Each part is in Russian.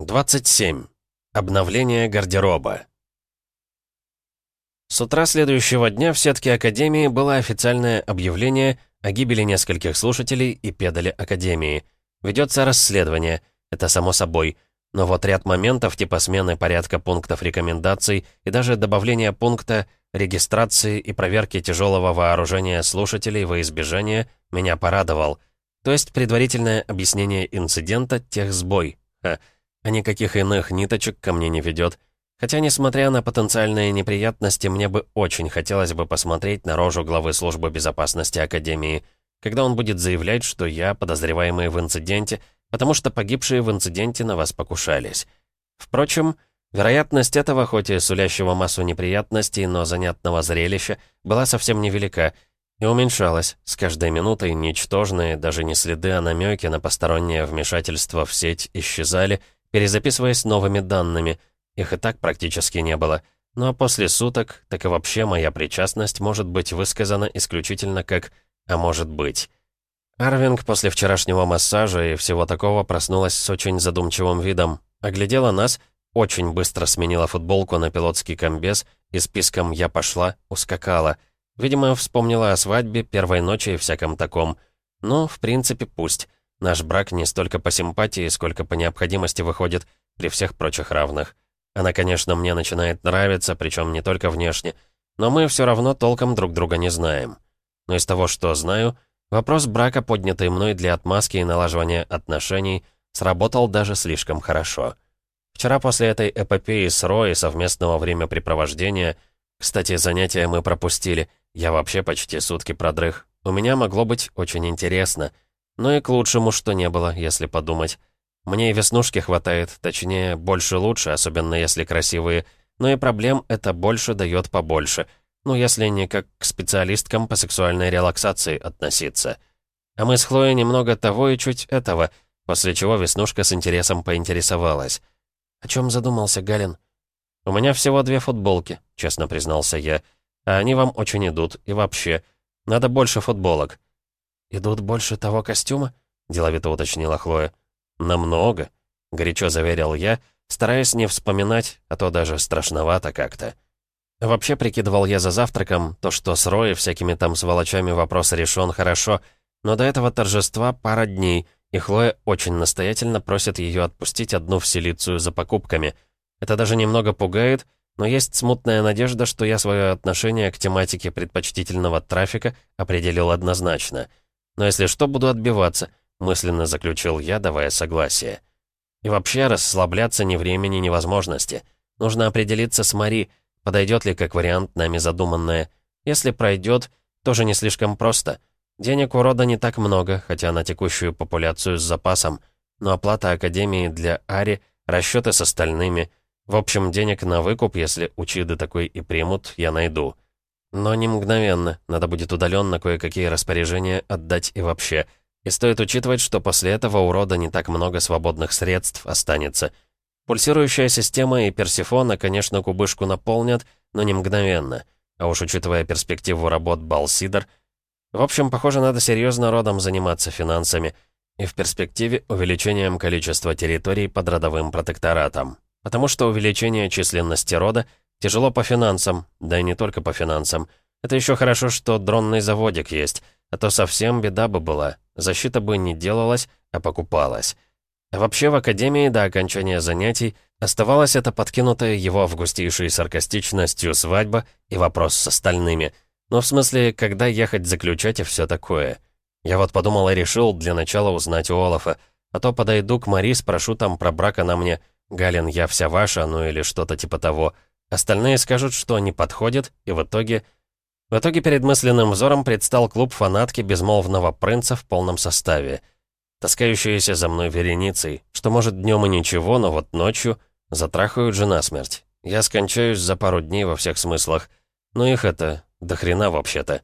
27. Обновление гардероба. С утра следующего дня в сетке Академии было официальное объявление о гибели нескольких слушателей и педали Академии. Ведется расследование, это само собой. Но вот ряд моментов типа смены порядка пунктов рекомендаций и даже добавления пункта регистрации и проверки тяжелого вооружения слушателей во избежание меня порадовал. То есть предварительное объяснение инцидента — техсбой. Ха а никаких иных ниточек ко мне не ведет. Хотя, несмотря на потенциальные неприятности, мне бы очень хотелось бы посмотреть на рожу главы службы безопасности Академии, когда он будет заявлять, что я подозреваемый в инциденте, потому что погибшие в инциденте на вас покушались. Впрочем, вероятность этого, хоть и сулящего массу неприятностей, но занятного зрелища, была совсем невелика и уменьшалась. С каждой минутой ничтожные, даже не следы, а намеки на постороннее вмешательство в сеть исчезали, перезаписываясь новыми данными. Их и так практически не было. Ну а после суток, так и вообще моя причастность может быть высказана исключительно как «а может быть». Арвинг после вчерашнего массажа и всего такого проснулась с очень задумчивым видом. Оглядела нас, очень быстро сменила футболку на пилотский комбез и списком «Я пошла» ускакала. Видимо, вспомнила о свадьбе, первой ночи и всяком таком. Ну, в принципе, пусть. Наш брак не столько по симпатии, сколько по необходимости выходит при всех прочих равных. Она, конечно, мне начинает нравиться, причем не только внешне, но мы все равно толком друг друга не знаем. Но из того, что знаю, вопрос брака, поднятый мной для отмазки и налаживания отношений, сработал даже слишком хорошо. Вчера после этой эпопеи с Ро и совместного времяпрепровождения, кстати, занятия мы пропустили, я вообще почти сутки продрых, у меня могло быть очень интересно — но и к лучшему, что не было, если подумать. Мне и веснушки хватает, точнее, больше лучше, особенно если красивые, но и проблем это больше дает побольше. Ну, если не как к специалисткам по сексуальной релаксации относиться. А мы с Хлоей немного того и чуть этого, после чего Веснушка с интересом поинтересовалась. «О чем задумался Галин?» «У меня всего две футболки», — честно признался я. «А они вам очень идут, и вообще. Надо больше футболок». «Идут больше того костюма?» — деловито уточнила Хлоя. «Намного», — горячо заверил я, стараясь не вспоминать, а то даже страшновато как-то. Вообще прикидывал я за завтраком, то, что с Роей всякими там сволочами вопрос решен хорошо, но до этого торжества пара дней, и Хлоя очень настоятельно просит ее отпустить одну вселицию за покупками. Это даже немного пугает, но есть смутная надежда, что я свое отношение к тематике предпочтительного трафика определил однозначно — но если что, буду отбиваться», — мысленно заключил я, давая согласие. И вообще расслабляться ни времени, ни возможности. Нужно определиться с Мари, подойдет ли как вариант нами задуманное. Если пройдет, тоже не слишком просто. Денег у рода не так много, хотя на текущую популяцию с запасом. Но оплата Академии для Ари, расчеты с остальными. В общем, денег на выкуп, если учиды такой и примут, я найду. Но не мгновенно, надо будет удаленно кое-какие распоряжения отдать и вообще. И стоит учитывать, что после этого у рода не так много свободных средств останется. Пульсирующая система и Персифона, конечно, кубышку наполнят, но не мгновенно. А уж учитывая перспективу работ Балсидор... В общем, похоже, надо серьезно родом заниматься финансами и в перспективе увеличением количества территорий под родовым протекторатом. Потому что увеличение численности рода Тяжело по финансам, да и не только по финансам. Это еще хорошо, что дронный заводик есть, а то совсем беда бы была. Защита бы не делалась, а покупалась. А вообще в академии до окончания занятий оставалась эта подкинутая его августейшей саркастичностью свадьба и вопрос с остальными. Ну, в смысле, когда ехать заключать и все такое. Я вот подумал и решил для начала узнать у Олафа, а то подойду к Мари, спрошу там про брак, она мне «Галин, я вся ваша», ну или что-то типа того — Остальные скажут, что не подходит, и в итоге... В итоге перед мысленным взором предстал клуб фанатки безмолвного принца в полном составе. Таскающиеся за мной вереницей, что может днем и ничего, но вот ночью затрахают же насмерть. Я скончаюсь за пару дней во всех смыслах. Но их это до хрена вообще-то.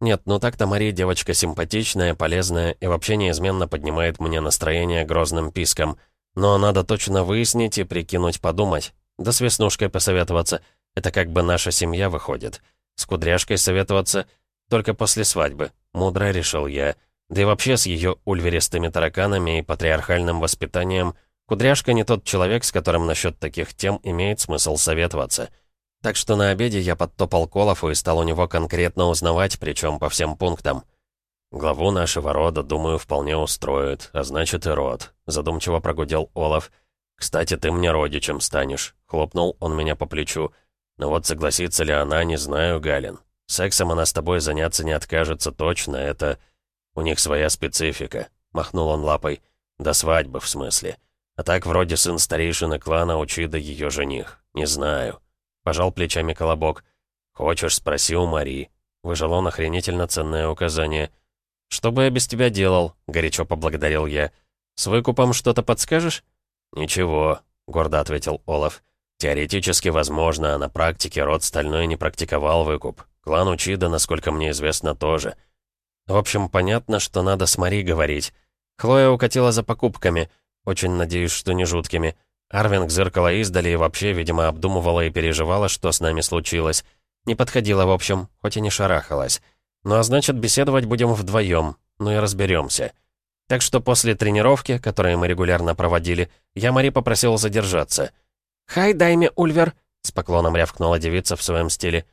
Нет, ну так-то Мария девочка симпатичная, полезная и вообще неизменно поднимает мне настроение грозным писком. Но надо точно выяснить и прикинуть подумать, да с Веснушкой посоветоваться. Это как бы наша семья выходит. С Кудряшкой советоваться только после свадьбы. Мудро решил я. Да и вообще с ее ульверистыми тараканами и патриархальным воспитанием Кудряшка не тот человек, с которым насчет таких тем имеет смысл советоваться. Так что на обеде я подтопал Колову и стал у него конкретно узнавать, причем по всем пунктам. «Главу нашего рода, думаю, вполне устроит, а значит и род», — задумчиво прогудел Олаф. «Кстати, ты мне родичем станешь», — хлопнул он меня по плечу. «Но вот согласится ли она, не знаю, Галин. Сексом она с тобой заняться не откажется точно, это... У них своя специфика», — махнул он лапой. «До свадьбы, в смысле. А так вроде сын старейшины клана Учида ее жених. Не знаю». Пожал плечами Колобок. «Хочешь, спроси у Мари». Выжил он охренительно ценное указание. «Что бы я без тебя делал?» — горячо поблагодарил я. «С выкупом что-то подскажешь?» «Ничего», — гордо ответил Олаф. «Теоретически возможно, а на практике род Стальной не практиковал выкуп. Клан Учида, насколько мне известно, тоже». В общем, понятно, что надо с Мари говорить. Хлоя укатила за покупками. Очень надеюсь, что не жуткими. Арвинг зеркало издали и вообще, видимо, обдумывала и переживала, что с нами случилось. Не подходила, в общем, хоть и не шарахалась. Ну а значит, беседовать будем вдвоем, ну и разберемся. Так что после тренировки, которую мы регулярно проводили, я Мари попросил задержаться. «Хай, дайме, Ульвер!» — с поклоном рявкнула девица в своем стиле.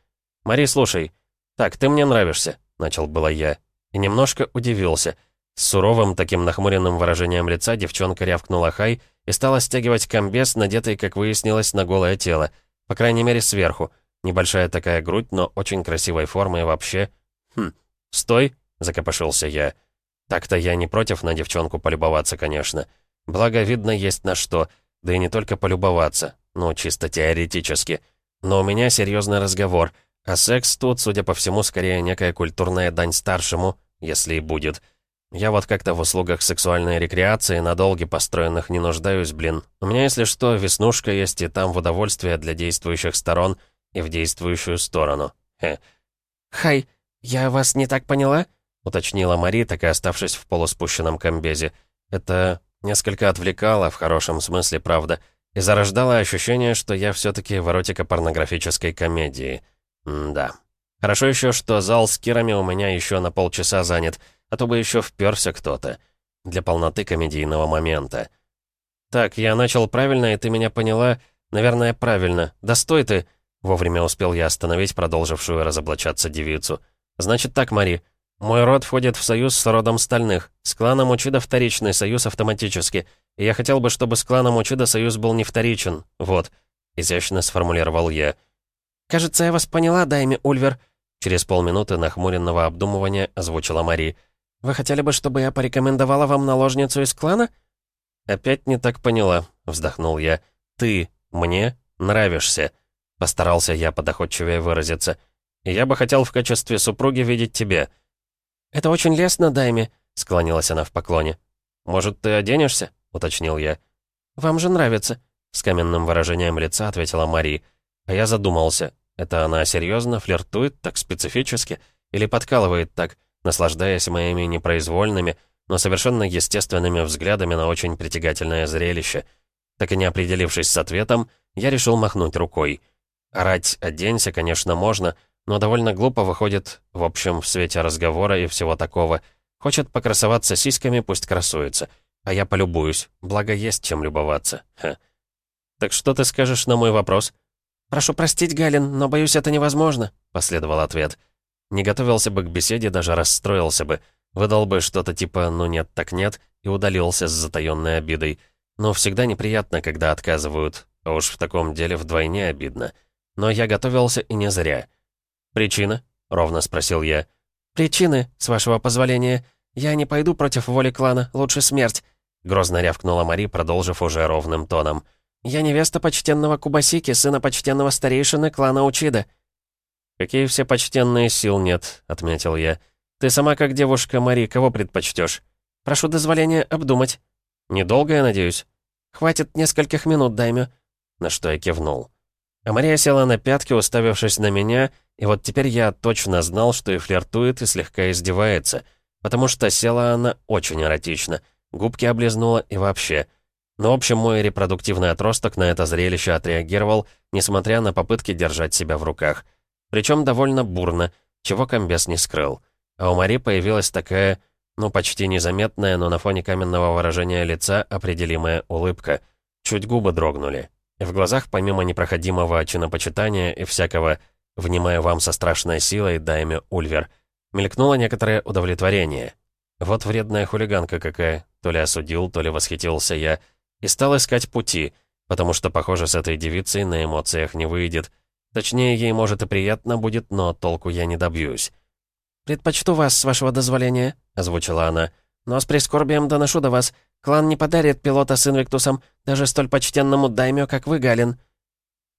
«Мари, слушай. Так, ты мне нравишься», — начал было я. И немножко удивился. С суровым таким нахмуренным выражением лица девчонка рявкнула «Хай» и стала стягивать комбез, надетый, как выяснилось, на голое тело. По крайней мере, сверху. Небольшая такая грудь, но очень красивой формы и вообще «Хм, стой!» — закопошился я. Так-то я не против на девчонку полюбоваться, конечно. Благо, видно, есть на что. Да и не только полюбоваться. Ну, чисто теоретически. Но у меня серьезный разговор. А секс тут, судя по всему, скорее некая культурная дань старшему, если и будет. Я вот как-то в услугах сексуальной рекреации на долги построенных не нуждаюсь, блин. У меня, если что, веснушка есть и там в удовольствие для действующих сторон и в действующую сторону. Хе. «Хай, «Я вас не так поняла?» — уточнила Мари, так и оставшись в полуспущенном комбезе. Это несколько отвлекало, в хорошем смысле, правда, и зарождало ощущение, что я все-таки в эротико-порнографической комедии. М да. Хорошо еще, что зал с кирами у меня еще на полчаса занят, а то бы еще вперся кто-то. Для полноты комедийного момента. «Так, я начал правильно, и ты меня поняла. Наверное, правильно. Да стой ты!» Вовремя успел я остановить продолжившую разоблачаться девицу. «Значит так, Мари. Мой род входит в союз с родом Стальных. С кланом Учида вторичный союз автоматически. И я хотел бы, чтобы с кланом Учида союз был не вторичен. Вот». Изящно сформулировал я. «Кажется, я вас поняла, Дайми Ульвер», через полминуты нахмуренного обдумывания озвучила Мари. «Вы хотели бы, чтобы я порекомендовала вам наложницу из клана?» «Опять не так поняла», — вздохнул я. «Ты мне нравишься», — постарался я подоходчивее выразиться. Я бы хотел в качестве супруги видеть тебя». «Это очень лестно, Дайми», — склонилась она в поклоне. «Может, ты оденешься?» — уточнил я. «Вам же нравится», — с каменным выражением лица ответила Мари. А я задумался. Это она серьезно флиртует так специфически или подкалывает так, наслаждаясь моими непроизвольными, но совершенно естественными взглядами на очень притягательное зрелище. Так и не определившись с ответом, я решил махнуть рукой. Орать «оденься», конечно, можно, — но довольно глупо выходит, в общем, в свете разговора и всего такого. Хочет покрасоваться сиськами, пусть красуется. А я полюбуюсь, благо есть чем любоваться. Ха. «Так что ты скажешь на мой вопрос?» «Прошу простить, Галин, но, боюсь, это невозможно», — последовал ответ. Не готовился бы к беседе, даже расстроился бы. Выдал бы что-то типа «ну нет, так нет» и удалился с затаённой обидой. Но всегда неприятно, когда отказывают, а уж в таком деле вдвойне обидно. Но я готовился и не зря. «Причина?» — ровно спросил я. «Причины, с вашего позволения. Я не пойду против воли клана, лучше смерть», — грозно рявкнула Мари, продолжив уже ровным тоном. «Я невеста почтенного Кубасики, сына почтенного старейшины клана Учида». «Какие все почтенные сил нет», — отметил я. «Ты сама как девушка, Мари, кого предпочтешь? «Прошу дозволения обдумать». «Недолго, я надеюсь?» «Хватит нескольких минут, Даймё». На что я кивнул. А Мария села на пятки, уставившись на меня, и вот теперь я точно знал, что и флиртует, и слегка издевается, потому что села она очень эротично, губки облизнула и вообще. Но, в общем, мой репродуктивный отросток на это зрелище отреагировал, несмотря на попытки держать себя в руках. Причем довольно бурно, чего комбез не скрыл. А у Мари появилась такая... Ну, почти незаметная, но на фоне каменного выражения лица определимая улыбка. Чуть губы дрогнули. В глазах, помимо непроходимого чинопочитания и всякого «внимая вам со страшной силой, дайме Ульвер», мелькнуло некоторое удовлетворение. Вот вредная хулиганка какая. То ли осудил, то ли восхитился я. И стал искать пути, потому что, похоже, с этой девицей на эмоциях не выйдет. Точнее, ей, может, и приятно будет, но толку я не добьюсь. «Предпочту вас, с вашего дозволения», — озвучила она. «Но с прискорбием доношу до вас. Клан не подарит пилота с Инвиктусом, даже столь почтенному даймё, как вы, Галин».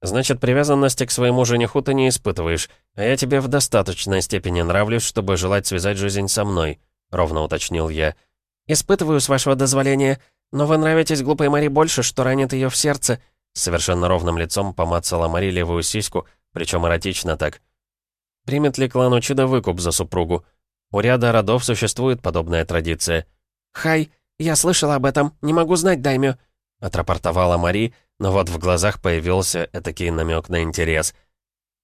«Значит, привязанности к своему жениху ты не испытываешь, а я тебе в достаточной степени нравлюсь, чтобы желать связать жизнь со мной», — ровно уточнил я. «Испытываю, с вашего дозволения, но вы нравитесь глупой Мари больше, что ранит ее в сердце», — совершенно ровным лицом помацала Мари левую сиську, причем эротично так. Примет ли клан Учида выкуп за супругу? У ряда родов существует подобная традиция. «Хай, я слышала об этом, не могу знать, Даймё», — отрапортовала Мари, но вот в глазах появился этакий намек на интерес.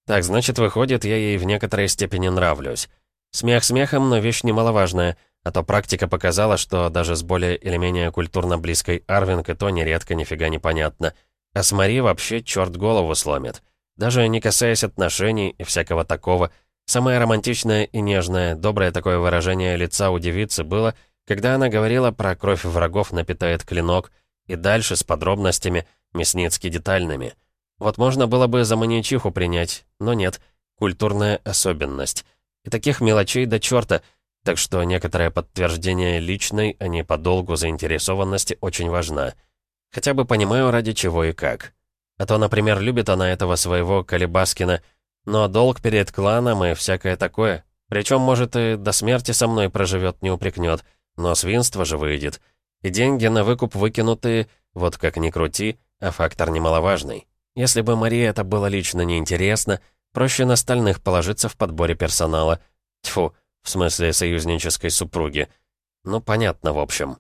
«Так, значит, выходит, я ей в некоторой степени нравлюсь. Смех смехом, но вещь немаловажная, а то практика показала, что даже с более или менее культурно близкой Арвинг и то нередко нифига не понятно. А с Мари вообще черт голову сломит. Даже не касаясь отношений и всякого такого, самое романтичное и нежное, доброе такое выражение лица у девицы было, когда она говорила про кровь врагов напитает клинок, и дальше с подробностями, мясницки детальными. Вот можно было бы за маньячиху принять, но нет, культурная особенность. И таких мелочей до черта, так что некоторое подтверждение личной, а не по долгу заинтересованности очень важна. Хотя бы понимаю, ради чего и как. А то, например, любит она этого своего Калибаскина, но долг перед кланом и всякое такое. Причем, может, и до смерти со мной проживет, не упрекнет, но свинство же выйдет. И деньги на выкуп выкинутые, вот как ни крути, а фактор немаловажный. Если бы Марии это было лично неинтересно, проще на стальных положиться в подборе персонала. Тьфу, в смысле союзнической супруги. Ну, понятно, в общем.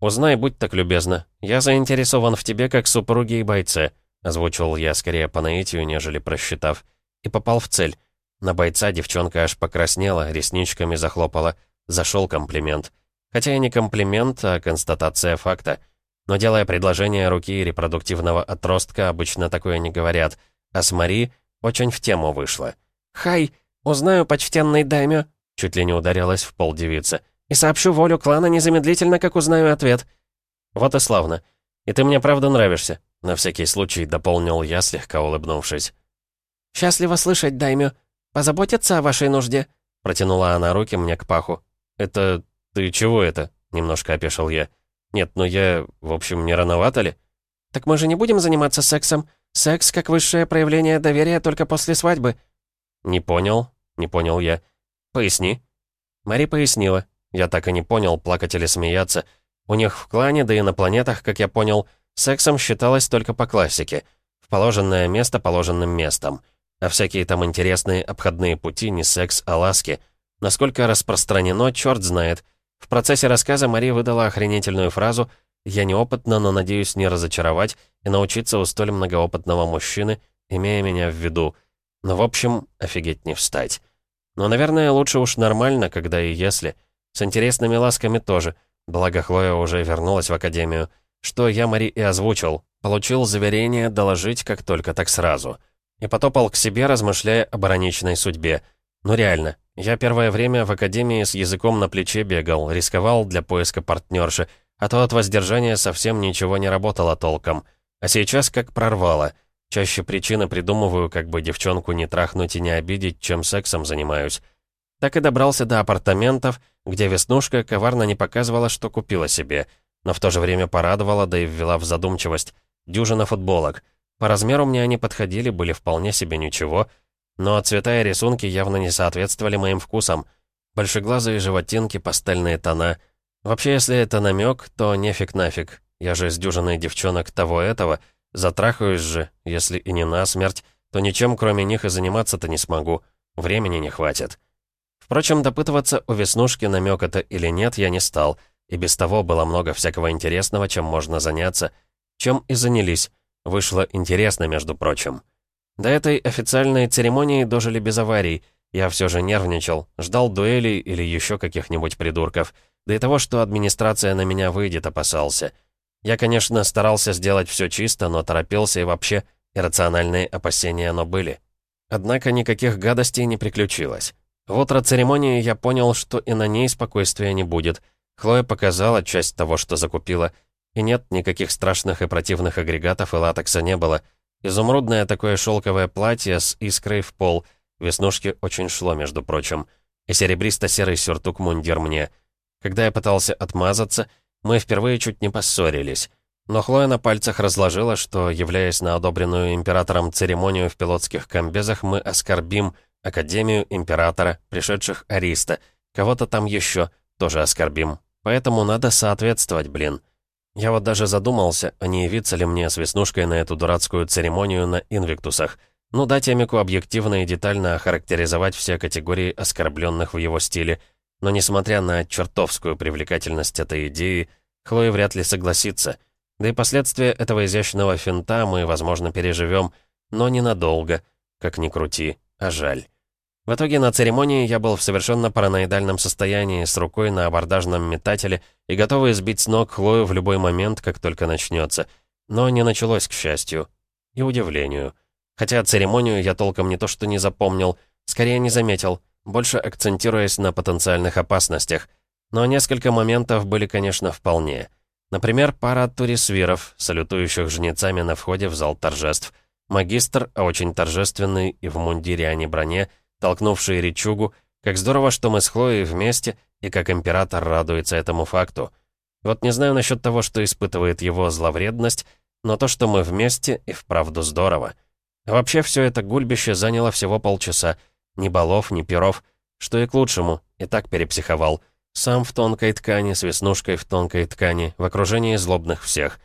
Узнай, будь так любезна. Я заинтересован в тебе как супруге и бойце. Озвучил я скорее по наитию, нежели просчитав. И попал в цель. На бойца девчонка аж покраснела, ресничками захлопала. Зашел комплимент. Хотя и не комплимент, а констатация факта. Но делая предложение руки репродуктивного отростка, обычно такое не говорят. А с Мари очень в тему вышло. «Хай, узнаю почтенный даймё», чуть ли не ударилась в пол девица. «И сообщу волю клана незамедлительно, как узнаю ответ». «Вот и славно. И ты мне правда нравишься. На всякий случай дополнил я, слегка улыбнувшись. «Счастливо слышать, Даймё. Позаботиться о вашей нужде?» Протянула она руки мне к паху. «Это... ты чего это?» Немножко опешил я. «Нет, ну я... в общем, не рановато ли?» «Так мы же не будем заниматься сексом. Секс как высшее проявление доверия только после свадьбы». «Не понял. Не понял я. Поясни». Мари пояснила. Я так и не понял, плакать или смеяться. У них в клане, да и на планетах, как я понял, Сексом считалось только по классике. В положенное место положенным местом. А всякие там интересные обходные пути не секс, а ласки. Насколько распространено, черт знает. В процессе рассказа Мари выдала охренительную фразу «Я неопытна, но надеюсь не разочаровать и научиться у столь многоопытного мужчины, имея меня в виду. Но, в общем, офигеть не встать. Но, наверное, лучше уж нормально, когда и если. С интересными ласками тоже. Благо, Хлоя уже вернулась в академию что я Мари и озвучил. Получил заверение доложить как только так сразу. И потопал к себе, размышляя об ироничной судьбе. Ну реально, я первое время в академии с языком на плече бегал, рисковал для поиска партнерши, а то от воздержания совсем ничего не работало толком. А сейчас как прорвало. Чаще причины придумываю, как бы девчонку не трахнуть и не обидеть, чем сексом занимаюсь. Так и добрался до апартаментов, где Веснушка коварно не показывала, что купила себе — но в то же время порадовала, да и ввела в задумчивость. Дюжина футболок. По размеру мне они подходили, были вполне себе ничего, но цвета и рисунки явно не соответствовали моим вкусам. Большеглазые животинки, пастельные тона. Вообще, если это намек, то нефиг нафиг. Я же с дюжиной девчонок того-этого, затрахаюсь же, если и не насмерть, то ничем кроме них и заниматься-то не смогу. Времени не хватит. Впрочем, допытываться у Веснушки намек это или нет я не стал — и без того было много всякого интересного, чем можно заняться. Чем и занялись. Вышло интересно, между прочим. До этой официальной церемонии дожили без аварий. Я все же нервничал, ждал дуэлей или еще каких-нибудь придурков. Да и того, что администрация на меня выйдет, опасался. Я, конечно, старался сделать все чисто, но торопился и вообще иррациональные опасения, но были. Однако никаких гадостей не приключилось. В утро церемонии я понял, что и на ней спокойствия не будет. Хлоя показала часть того, что закупила. И нет, никаких страшных и противных агрегатов и латекса не было. Изумрудное такое шелковое платье с искрой в пол. Веснушки очень шло, между прочим. И серебристо-серый сюртук-мундир мне. Когда я пытался отмазаться, мы впервые чуть не поссорились. Но Хлоя на пальцах разложила, что, являясь на одобренную императором церемонию в пилотских комбезах, мы оскорбим Академию Императора, пришедших Ариста, кого-то там еще тоже оскорбим. Поэтому надо соответствовать, блин. Я вот даже задумался, а не явиться ли мне с Веснушкой на эту дурацкую церемонию на Инвиктусах. Ну, дать Эмику объективно и детально охарактеризовать все категории оскорбленных в его стиле. Но несмотря на чертовскую привлекательность этой идеи, Хлоя вряд ли согласится. Да и последствия этого изящного финта мы, возможно, переживем, но ненадолго, как ни крути, а жаль. В итоге на церемонии я был в совершенно параноидальном состоянии, с рукой на абордажном метателе и готовый сбить с ног Хлою в любой момент, как только начнется. Но не началось, к счастью. И удивлению. Хотя церемонию я толком не то что не запомнил, скорее не заметил, больше акцентируясь на потенциальных опасностях. Но несколько моментов были, конечно, вполне. Например, пара турисвиров, салютующих жнецами на входе в зал торжеств. Магистр, а очень торжественный и в мундире, а не броне — толкнувший речугу, как здорово, что мы с Хлоей вместе, и как император радуется этому факту. Вот не знаю насчет того, что испытывает его зловредность, но то, что мы вместе, и вправду здорово. вообще все это гульбище заняло всего полчаса. Ни балов, ни перов, что и к лучшему, и так перепсиховал. Сам в тонкой ткани, с веснушкой в тонкой ткани, в окружении злобных всех.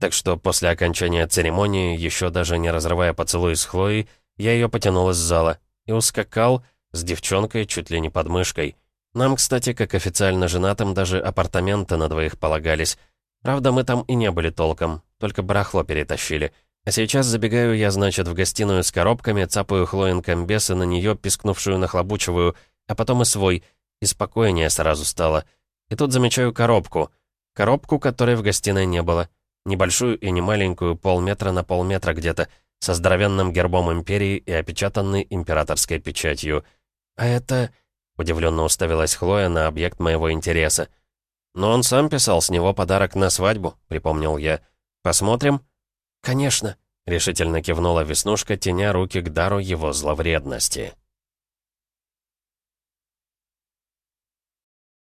Так что после окончания церемонии, еще даже не разрывая поцелуй с Хлоей, я ее потянул из зала, и ускакал с девчонкой чуть ли не под мышкой. Нам, кстати, как официально женатым, даже апартаменты на двоих полагались. Правда, мы там и не были толком, только барахло перетащили. А сейчас забегаю я, значит, в гостиную с коробками, цапаю Хлоин комбес и на нее пискнувшую нахлобучиваю, а потом и свой, и спокойнее сразу стало. И тут замечаю коробку. Коробку, которой в гостиной не было. Небольшую и не маленькую, полметра на полметра где-то со здоровенным гербом империи и опечатанной императорской печатью. «А это...» — удивленно уставилась Хлоя на объект моего интереса. «Но он сам писал с него подарок на свадьбу», — припомнил я. «Посмотрим?» «Конечно», — решительно кивнула Веснушка, теня руки к дару его зловредности.